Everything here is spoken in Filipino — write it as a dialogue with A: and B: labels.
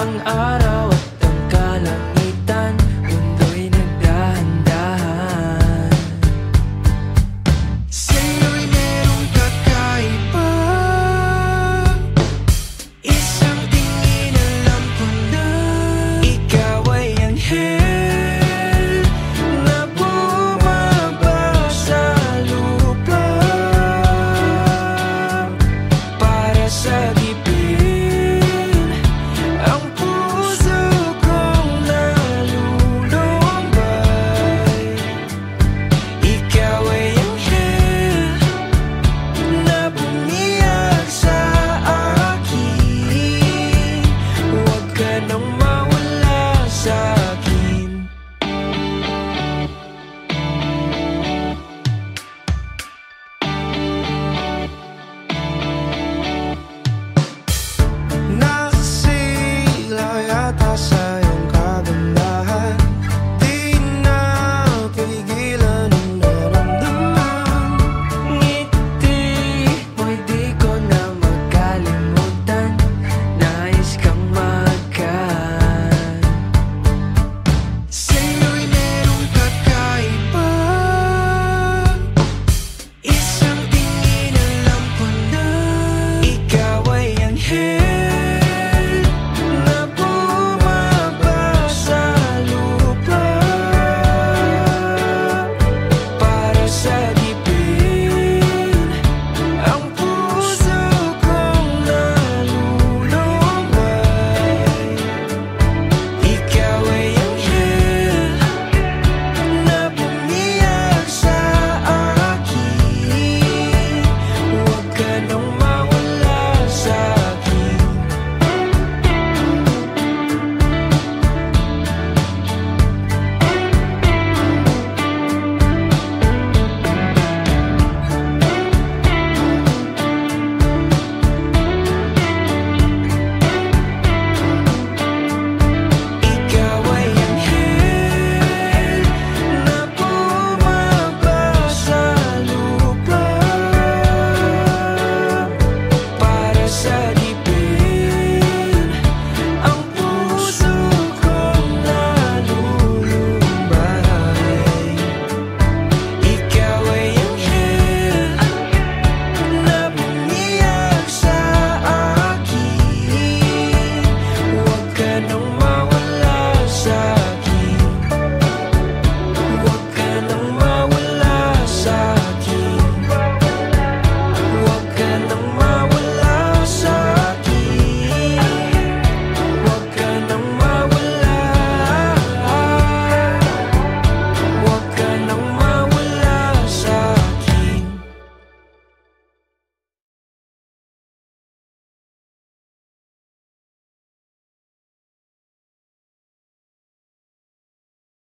A: Ang araw at ang kalangitan Mundo'y nagdahan-dahan. Sa'yo'y merong kakaiba Isang tingin alam ko na Ikaw ay anghel Na bumaba sa lupa. Para sa'yo